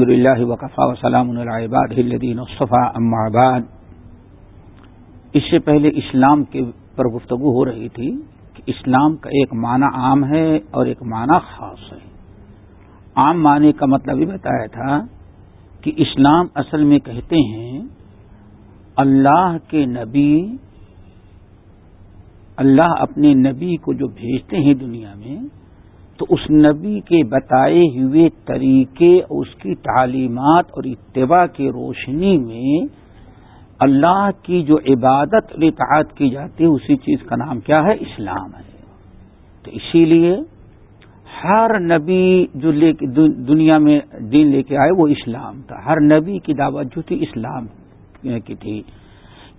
الحمد للہ وقفا وسلام العباد الدین اما بعد. اس سے پہلے اسلام کے پر گفتگو ہو رہی تھی کہ اسلام کا ایک معنی عام ہے اور ایک معنی خاص ہے۔ عام معنی کا مطلب یہ بتایا تھا کہ اسلام اصل میں کہتے ہیں، اللہ کے نبی، اللہ اپنے نبی کو جو بھیجتے ہیں دنیا میں تو اس نبی کے بتائے ہوئے طریقے، اس کی تعلیمات اور اتباع کی روشنی میں اللہ کی جو عبادت اور اطاعت کی جاتی ہے، اسی چیز کا نام کیا ہے؟ اسلام ہے۔ تو اسی لیے ہر نبی جو لے کے دنیا میں دین لے کے آئے، وہ اسلام تھا۔ ہر نبی کی دعوت جو تھی، اسلام کی تھی۔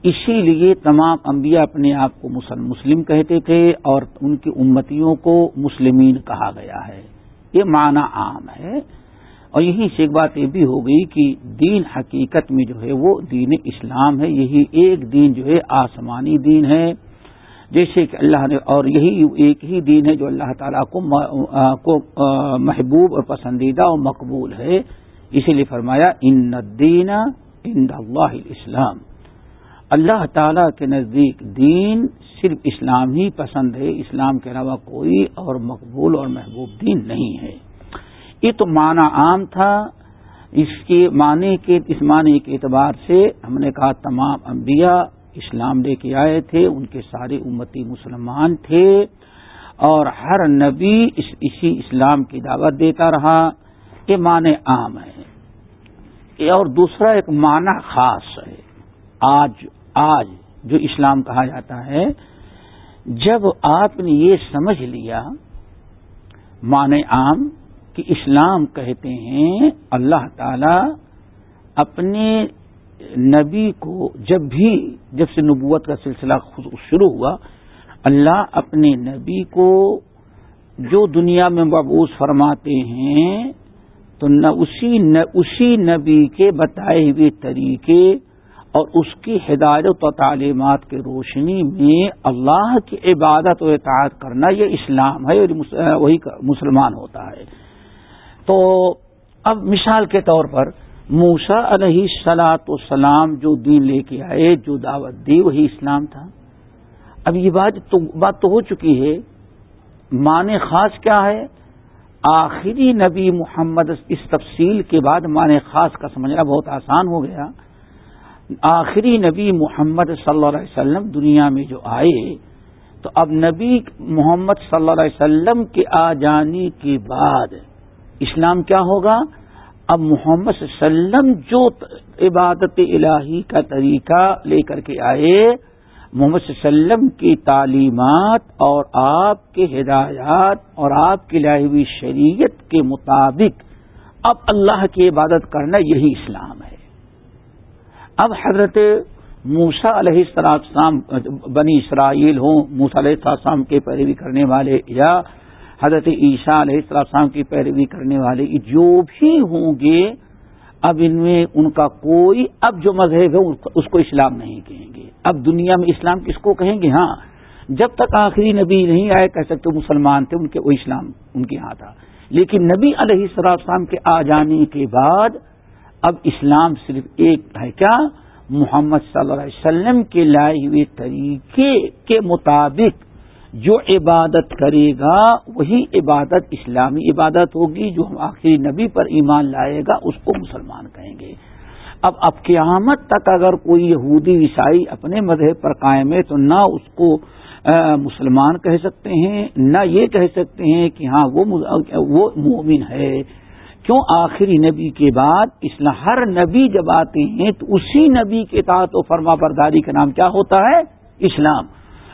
اسی لیے تمام انبیاء اپنے آپ کو مسلم کہتے تھے اور ان کی امتیوں کو مسلمین کہا گیا ہے۔ یہ معنی عام ہے۔ اور یہی سے ایک بات یہ بھی ہو گئی کہ دین حقیقت میں جو ہے وہ دین اسلام ہے۔ یہی ایک دین جو ہے آسمانی دین ہے۔ جیسے کہ اللہ نے، اور یہی ایک ہی دین ہے جو اللہ تعالیٰ کو محبوب اور پسندیدہ اور مقبول ہے۔ اسی لیے فرمایا، ان دین ان اللہ اسلام اللہ تعالی کے نزدیک دین صرف اسلام ہی پسند ہے، اسلام کے علاوہ کوئی اور مقبول اور محبوب دین نہیں ہے۔ یہ تو معنی عام تھا۔ اس کے معنی کے، اس معنی کے اعتبار سے ہم نے کہا تمام انبیاء اسلام لے کے آئے تھے، ان کے سارے امتی مسلمان تھے اور ہر نبی اس، اسی اسلام کی دعوت دیتا رہا۔ یہ معنی عام ہے۔ اور دوسرا ایک معنی خاص ہے۔ آج آج جو اسلام کہا جاتا ہے، جب آپ نے یہ سمجھ لیا، معنی عام کہ اسلام کہتے ہیں، اللہ تعالی اپنے نبی کو جب بھی، جب سے نبوت کا سلسلہ شروع ہوا، اللہ اپنے نبی کو جو دنیا میں مبوس فرماتے ہیں، تو نہ اسی اسی نبی کے بتائے ہوئے طریقے اور اس کی ہدایت و تعلیمات کی روشنی میں اللہ کی عبادت و اطاعت کرنا یہ اسلام ہے، اور وہی مسلمان ہوتا ہے۔ تو اب مثال کے طور پر موسا علیہ سلاۃ و جو دین لے کے آئے، جو دعوت دی، وہی اسلام تھا۔ اب یہ بات تو بات تو ہو چکی ہے۔ معنی خاص کیا ہے؟ آخری نبی محمد اس تفصیل کے بعد معنی خاص کا سمجھنا بہت آسان ہو گیا۔ آخری نبی محمد صلی اللہ علیہ وسلم دنیا میں جو آئے، تو اب نبی محمد صلی اللہ علیہ وسلم کے آ جانے کے بعد اسلام کیا ہوگا؟ اب محمد صلی اللہ علیہ وسلم جو عبادت الہی کا طریقہ لے کر کے آئے، محمد صلی اللہ علیہ وسلم کی تعلیمات اور آپ کے ہدایات اور آپ کی لاہوی شریعت کے مطابق اب اللہ کی عبادت کرنا یہی اسلام ہے۔ اب حضرت موسا علیہ السلام بنی اسرائیل ہوں موسا علیہ السلام کے پیروی کرنے والے یا حضرت عیسیٰ علیہ السلام کی پیروی کرنے والے جو بھی ہوں گے، اب ان میں ان کا کوئی اب جو مذہب ہے اس کو اسلام نہیں کہیں گے۔ اب دنیا میں اسلام کس کو کہیں گے؟ ہاں جب تک آخری نبی نہیں آئے، کہہ سکتے مسلمان تھے، ان کے وہ اسلام ان کے ہاں تھا۔ لیکن نبی علیہ السلام کے آ جانے کے بعد اب اسلام صرف ایک ہے کیا؟ محمد صلی اللہ علیہ وسلم کے لائے ہوئے طریقے کے مطابق جو عبادت کرے گا، وہی عبادت، اسلامی عبادت ہوگی جو ہم آخری نبی پر ایمان لائے گا، اس کو مسلمان کہیں گے۔ اب اب قیامت تک اگر کوئی یہودی عیسائی اپنے مذہب پر قائم ہے تو نہ اس کو مسلمان کہہ سکتے ہیں، نہ یہ کہہ سکتے ہیں کہ ہاں وہ مومن ہے۔ کیوں آخری نبی کے بعد اسلام ہر نبی جب آتے ہیں تو اسی نبی کے تحت و فرما برداری کا نام کیا ہوتا ہے؟ اسلام۔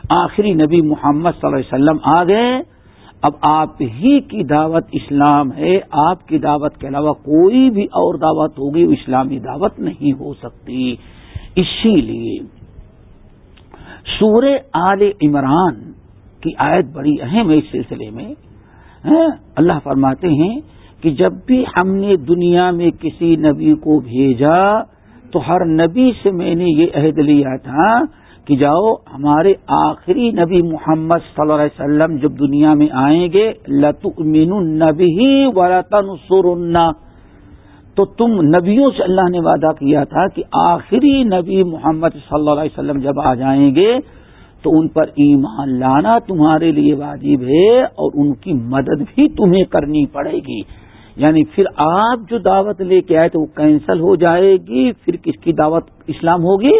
آخری نبی محمد صلی اللہ علیہ وسلم آ گئے۔ اب آپ ہی کی دعوت اسلام ہے، آپ کی دعوت کے علاوہ کوئی بھی اور دعوت ہوگی، وہ اسلامی دعوت نہیں ہو سکتی۔ اسی لیے سور آل عمران کی آیت بڑی اہم ہے اس سلسلے میں۔ ہاں، اللہ فرماتے ہیں کہ جب بھی ہم نے دنیا میں کسی نبی کو بھیجا تو ہر نبی سے میں نے یہ عہد لیا تھا کہ جاؤ ہمارے آخری نبی محمد صلی اللہ علیہ وسلم جب دنیا میں آئیں گے لت مین نبی ورتن سر تو تم نبیوں سے اللہ نے وعدہ کیا تھا کہ آخری نبی محمد صلی اللہ علیہ وسلم جب آ جائیں گے تو ان پر ایمان لانا تمہارے لیے واجب ہے اور ان کی مدد بھی تمہیں کرنی پڑے گی۔ یعنی پھر آپ جو دعوت لے کے آئے تو وہ کینسل ہو جائے گی، پھر کس کی دعوت اسلام ہوگی؟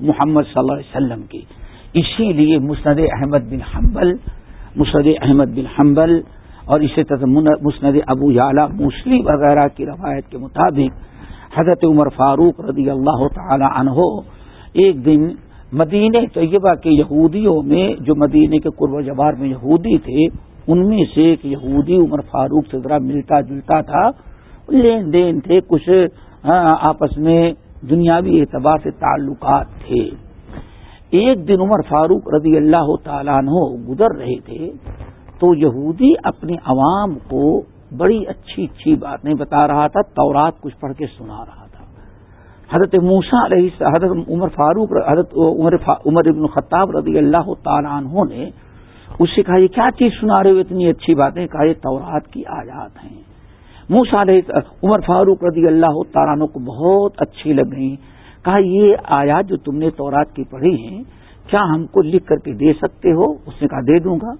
محمد صلی اللہ علیہ وسلم کی۔ اسی لیے مسند احمد بن حنبل، مسند احمد بن حنبل اور اسی طرح مسند ابو یعلا موسلی وغیرہ کی روایت کے مطابق حضرت عمر فاروق رضی اللہ تعالی عنہ ایک دن مدینہ طیبہ کے یہودیوں میں، جو مدینہ کے قرب جبار میں یہودی تھے ان میں سے ایک یہودی عمر فاروق سے ذرا ملتا جلتا تھا، لین دین تھے، کچھ ہاں، آپس میں دنیاوی اعتبار سے تعلقات تھے۔ ایک دن عمر فاروق رضی اللہ تعالیٰ عنہ گزر رہے تھے، تو یہودی اپنے عوام کو بڑی اچھی اچھی باتیں بتا رہا تھا، تورات کچھ پڑھ کے سنا رہا تھا۔ حضرت موسا علیہ حضرت عمر فاروق، حضرت عمر عمر ابن خطاب رضی اللہ تعالیٰ عنہ نے اس سے کہا، یہ کیا چیز سنا رہے ہو؟ اتنی اچھی باتیں کہا، یہ تورات کی آیات ہیں. موسا علیہ عمر فاروق رضی اللہ تعالیٰ کو بہت اچھی لگ گئی کہا، یہ آیات جو تم نے تورات کی پڑھی ہیں، کیا ہم کو لکھ کر کے دے سکتے ہو؟ اس نے کہا، دے دوں گا.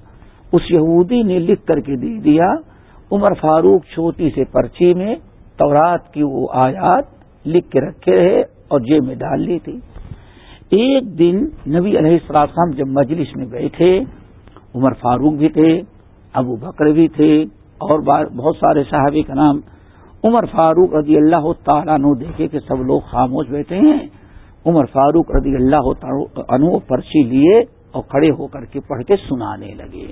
اس یہودی نے لکھ کر کے دے دیا۔ عمر فاروق چھوٹی سے پرچی میں تورات کی وہ آیات لکھ کے رکھے رہے اور جیب میں ڈال لی تھی۔ ایک دن نبی علیہ السلام جب مجلس میں بیٹھے عمر فاروق بھی تھے، ابو بکر بھی تھے، اور بہت سارے صحابی کا نام۔ عمر فاروق رضی اللہ تعالیٰ عنہ دیکھے کہ سب لوگ خاموش بیٹھے ہیں۔ عمر فاروق رضی اللہ عنہ پرچی لیے اور کھڑے ہو کر کے پڑھ کے سنانے لگے۔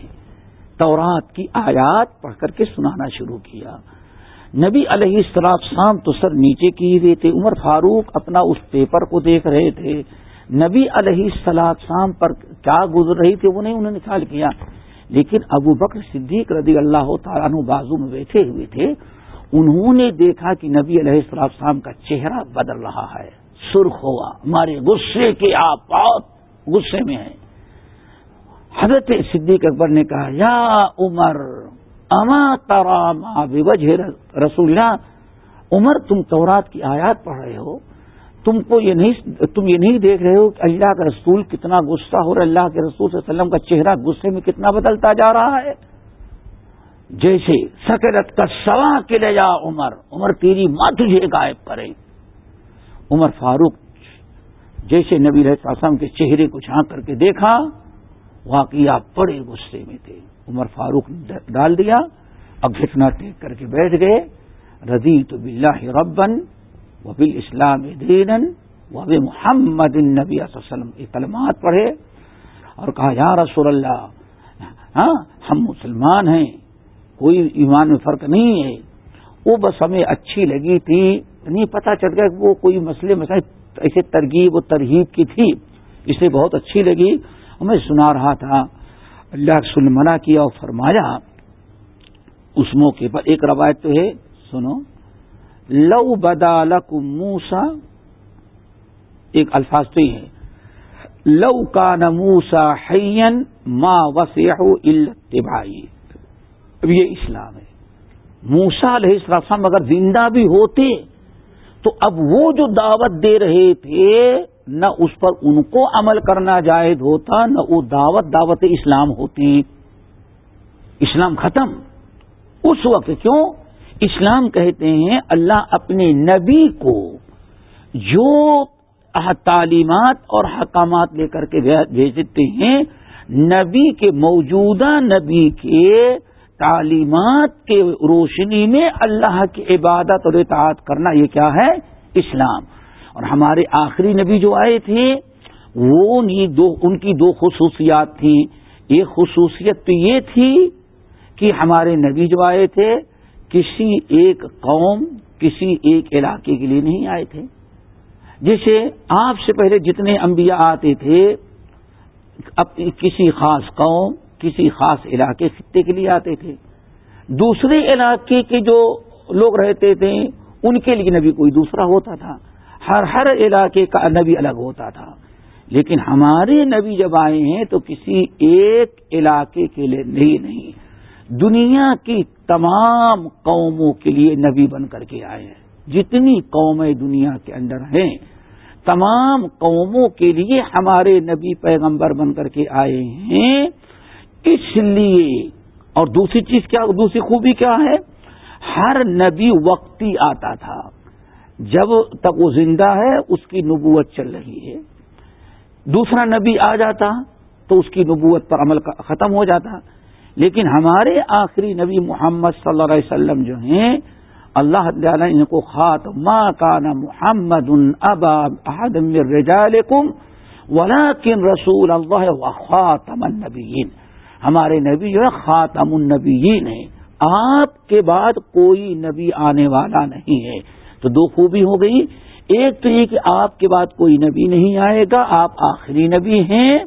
تورات کی آیات پڑھ کر کے سنانا شروع کیا۔ نبی علیہ السلام شام تو سر نیچے کی ہوئے تھے، عمر فاروق اپنا اس پیپر کو دیکھ رہے تھے۔ نبی علیہ السلام شام پر کیا گزر رہی تھی وہ نہیں انہوں نے خیال کیا۔ لیکن ابو بکر صدیق رضی اللہ تعالیٰ بازو میں بیٹھے ہوئے تھے۔ انہوں نے دیکھا کہ نبی علیہ السلام کا چہرہ بدل رہا ہے۔ سرخ ہوا۔ ہمارے غصے کے آپ بہت غصے میں ہیں۔ حضرت صدیق اکبر نے کہا، یا عمر، اما ترام وجہ رسول اللہ عمر، تم تورات کی آیات پڑھ رہے ہو۔ تم کو یہ نہیں تم یہ نہیں دیکھ رہے ہو کہ اللہ کا رسول کتنا غصہ ہو رہا اللہ کے رسول صلی اللہ علیہ وسلم کا چہرہ غصے میں کتنا بدلتا جا رہا ہے۔ جیسے سکرت کا سوا کے لے جا عمر عمر تیری ماں تجھے غائب کرے۔ عمر فاروق جیسے نبی رحم کے چہرے کو جھانک کر کے دیکھا، واقعی آپ بڑے غصے میں تھے۔ عمر فاروق نے ڈال دیا، اب گھٹنا ٹیک کر کے بیٹھ گئے۔ رضی تو بلّہ ربن وہ بل اسلام دین وہ محمد نبی وسلم۔ یہ کلمات پڑھے اور کہا، یا رسول اللہ ہاں ہم مسلمان ہیں، کوئی ایمان میں فرق نہیں ہے۔ وہ بس ہمیں اچھی لگی تھی۔ نہیں پتا چل گیا کہ وہ کوئی مسئلے مسائل ایسے ترغیب و ترغیب کی تھی۔ اسے بہت اچھی لگی۔ میں سنا رہا تھا، اللہ سن منع کیا اور فرمایا، اس موقع پر ایک روایت تو ہے، سنو۔ لو بدالک موسا ایک الفاظ تو ہی ہے، لو کا نموسا حین ماں وسیح التبائی اب یہ اسلام ہے۔ موسا علیہ السلام اگر زندہ بھی ہوتے، تو اب وہ جو دعوت دے رہے تھے، نہ اس پر ان کو عمل کرنا جائز ہوتا، نہ وہ دعوت دعوت اسلام ہوتی۔ اسلام ختم۔ اس وقت کیوں؟ اسلام کہتے ہیں اللہ اپنے نبی کو جو تعلیمات اور حکامات لے کر کے بھیجتے ہیں، نبی کے موجودہ نبی کے تعلیمات کے روشنی میں اللہ کی عبادت اور اطاعت کرنا یہ کیا ہے؟ اسلام۔ اور ہمارے آخری نبی جو آئے تھے، وہ دو ان کی دو خصوصیات تھیں۔ ایک خصوصیت تو یہ تھی کہ ہمارے نبی جو آئے تھے کسی ایک قوم کسی ایک علاقے کے لیے نہیں آئے تھے۔ جیسے آپ سے پہلے جتنے انبیاء آتے تھے اپنی کسی خاص قوم، کسی خاص علاقے خطے کے لیے آتے تھے۔ دوسرے علاقے کے جو لوگ رہتے تھے، ان کے لیے نبی کوئی دوسرا ہوتا تھا۔ ہر ہر علاقے کا نبی الگ ہوتا تھا۔ لیکن ہمارے نبی جب آئے ہیں تو کسی ایک علاقے کے لیے نہیں نہیں۔ دنیا کی تمام قوموں کے لیے نبی بن کر کے آئے ہیں۔ جتنی قومیں دنیا کے اندر ہیں، تمام قوموں کے لیے ہمارے نبی پیغمبر بن کر کے آئے ہیں۔ اس لیے، اور دوسری چیز کیا، دوسری خوبی کیا ہے؟ ہر نبی وقتی آتا تھا۔ جب تک وہ زندہ ہے، اس کی نبوت چل رہی ہے۔ دوسرا نبی آ جاتا تو اس کی نبوت پر عمل ختم ہو جاتا۔ لیکن ہمارے آخری نبی محمد صلی اللہ علیہ وسلم جو ہیں، اللہ تعالیٰ ان کو خات ماں کانا محمد ابا احدم رجالکم ولیکن رسول اللہ و خاتم النبیین۔ ہمارے نبی جو ہے خاتم النبیین ہے آپ کے بعد کوئی نبی آنے والا نہیں ہے۔ تو دو خوبی ہو گئی۔ ایک تو یہ کہ آپ کے بعد کوئی نبی نہیں آئے گا، آپ آخری نبی ہیں۔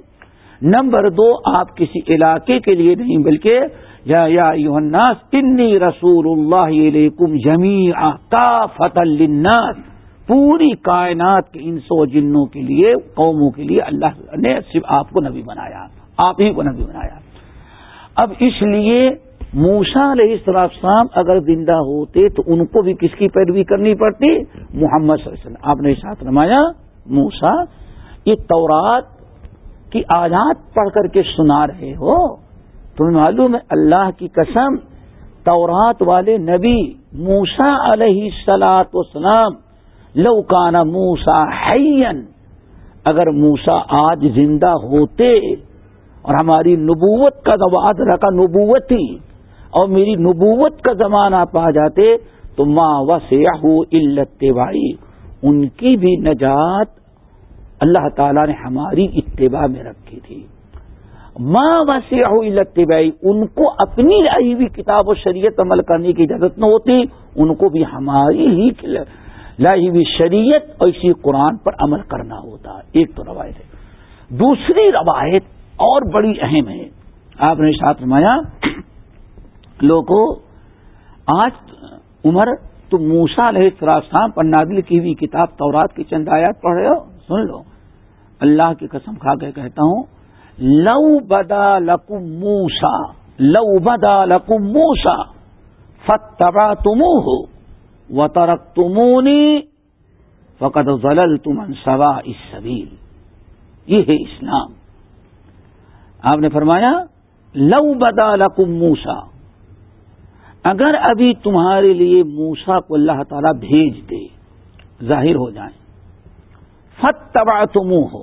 نمبر دو، آپ کسی علاقے کے لیے نہیں، بلکہ یا یا الناس، انی رسول اللہ علیکم جمی کافت الناس پوری کائنات کے ان سو جنوں کے لیے، قوموں کے لیے اللہ نے صرف آپ کو نبی بنایا، آپ ہی کو نبی بنایا۔ اب اس لیے موسا علیہ السلام اگر زندہ ہوتے تو ان کو بھی کس کی پیروی کرنی پڑتی؟ محمد صلی اللہ علیہ وسلم۔ آپ نے ساتھ رمایا موسا یہ تورات کی آیات پڑھ کر کے سنا رہے ہو، تمہیں معلوم ہے اللہ کی قسم تورات والے نبی موسا علیہ سلاط وسلام لوکانا موسا حین اگر موسا آج زندہ ہوتے اور ہماری نبوت کا دواد رکھا نبوتی اور میری نبوت کا زمانہ پا جاتے تو ماں و سیاح بھائی ان کی بھی نجات اللہ تعالی نے ہماری اتباع میں رکھی تھی۔ ماں و سیاح ان کو اپنی لائی ہوئی کتاب و شریعت عمل کرنے کی اجازت نہ ہوتی، ان کو بھی ہماری ہی لائی ہوئی شریعت اور اسی قرآن پر عمل کرنا ہوتا۔ ایک تو روایت ہے۔ دوسری روایت اور بڑی اہم ہے۔ آپ نے ساتھ رمایا لوگوں آج عمر تو موسا علیہ السلام پر نادل کی ہوئی کتاب تورات کی چند آیات پڑھ رہے ہو؟ سن لو۔ اللہ کی قسم کھا کے کہتا ہوں، لو بدا لکم موسا لو بدا لکم موسا فتبا تمو ہو و ترک تمونی فقط ضلل تم انصوا اس سبیل یہ ہے اسلام۔ آپ نے فرمایا، لو بدا لکم موسا اگر ابھی تمہارے لیے موسا کو اللہ تعالی بھیج دے، ظاہر ہو جائیں۔ فت تبا ہو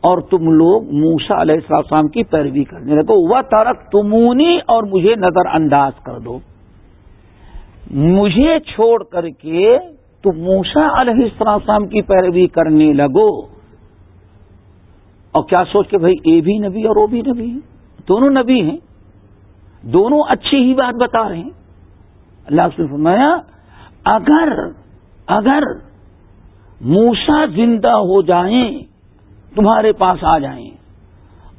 اور تم لوگ موسا علیہ السلام کی پیروی کرنے لگو۔ وہ ترک تمونی اور مجھے نظر انداز کر دو۔ مجھے چھوڑ کر کے تم موسا علیہ السلام کی پیروی کرنے لگو۔ اور کیا سوچ کے بھائی، اے بھی نبی اور وہ بھی نبی دونوں نبی ہیں۔ دونوں اچھی ہی بات بتا رہے ہیں۔ اللہ سے فرمایا، اگر اگر موسا زندہ ہو جائیں، تمہارے پاس آ جائیں۔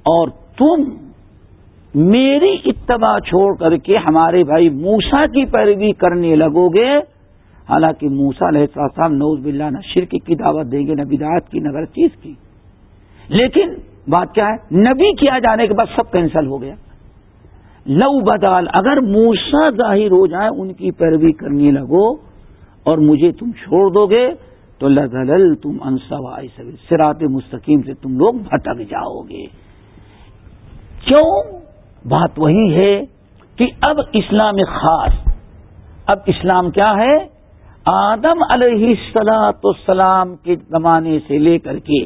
اور تم میری اتباع چھوڑ کر کے ہمارے بھائی موسا کی پیروی کرنے لگو گے۔ حالانکہ موسا علیہ السلام نوز بلّہ نہ شرک کی دعوت دیں گے، نہ بدعات کی نگر چیز کی۔ لیکن بات کیا ہے؟ نبی کیا جانے کے بعد سب کینسل ہو گیا۔ لو بدال، اگر موسا ظاہر ہو جائے ان کی پیروی کرنے لگو اور مجھے تم چھوڑ دو گے تو لذل تم انسوا سرات مستقیم سے تم لوگ بھٹک جاؤ گے۔ کیوں؟ بات وہی ہے کہ اب اسلام خاص، اب اسلام کیا ہے؟ آدم علیہ السلاط السلام کے زمانے سے لے کر کے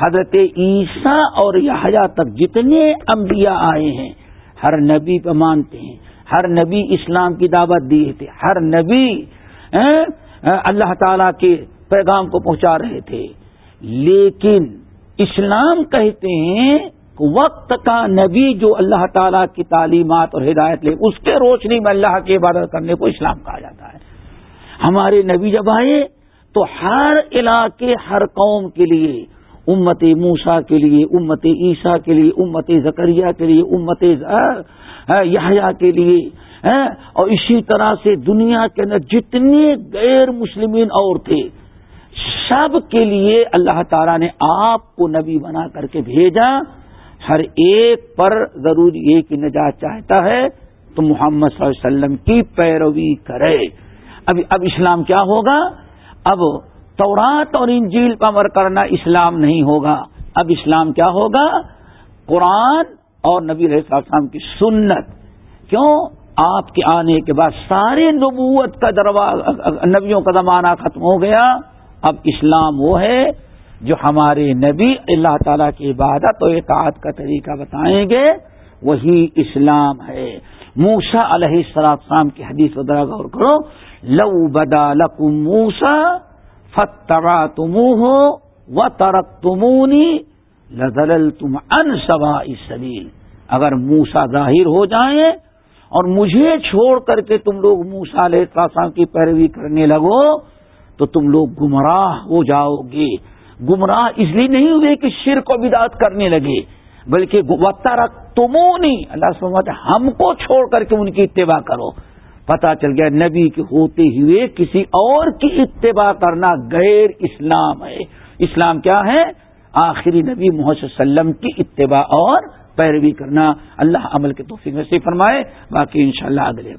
حضرت عیسیٰ اور یحییٰ تک جتنے انبیاء آئے ہیں، ہر نبی پہ مانتے ہیں، ہر نبی اسلام کی دعوت دیے تھے، ہر نبی اللہ تعالی کے پیغام کو پہنچا رہے تھے۔ لیکن اسلام کہتے ہیں وقت کا نبی جو اللہ تعالیٰ کی تعلیمات اور ہدایت لے، اس کے روشنی میں اللہ کی عبادت کرنے کو اسلام کہا جاتا ہے۔ ہمارے نبی جب آئے تو ہر علاقے، ہر قوم کے لیے، امت موسا کے لیے، امت عیسیٰ کے لیے، امت زکریہ کے لیے، امت یحییٰ کے لیے اور اسی طرح سے دنیا کے اندر جتنے غیر مسلمین اور تھے سب کے لیے اللہ تعالیٰ نے آپ کو نبی بنا کر کے بھیجا۔ ہر ایک پر ضروری یہ کہ نجات چاہتا ہے تو محمد صلی اللہ علیہ وسلم کی پیروی کرے۔ اب اب اسلام کیا ہوگا؟ اب تورات اور انجیل پر عمر کرنا اسلام نہیں ہوگا۔ اب اسلام کیا ہوگا؟ قرآن اور نبی علیہ السلام کی سنت۔ کیوں؟ آپ کے آنے کے بعد سارے نبوت کا دروازہ نبیوں کا زمانہ ختم ہو گیا۔ اب اسلام وہ ہے جو ہمارے نبی اللہ تعالی کی عبادت و اطاعت کا طریقہ بتائیں گے، وہی اسلام ہے۔ موسا علیہ السلام کی حدیث ودرا غور کرو۔ لو بدا لکم موسا فترا تم ہو و ترک تمونی لزل تم ان سوا سبیل اگر موسا ظاہر ہو جائیں اور مجھے چھوڑ کر کے تم لوگ موسا علیہ السلام کی پیروی کرنے لگو تو تم لوگ گمراہ ہو جاؤ گے۔ گمراہ اس لیے نہیں ہوئے کہ شر کو بدعت کرنے لگے، بلکہ وطا رکھ تمونی اللہ سمجھ ہم کو چھوڑ کر کے ان کی اتباع کرو۔ پتا چل گیا نبی کے ہوتے ہوئے کسی اور کی اتباع کرنا غیر اسلام ہے۔ اسلام کیا ہے؟ آخری نبی محمد وسلم کی اتباع اور پیروی کرنا۔ اللہ عمل کے توفیق میں سے فرمائے، باقی انشاءاللہ شاء اللہ اگلے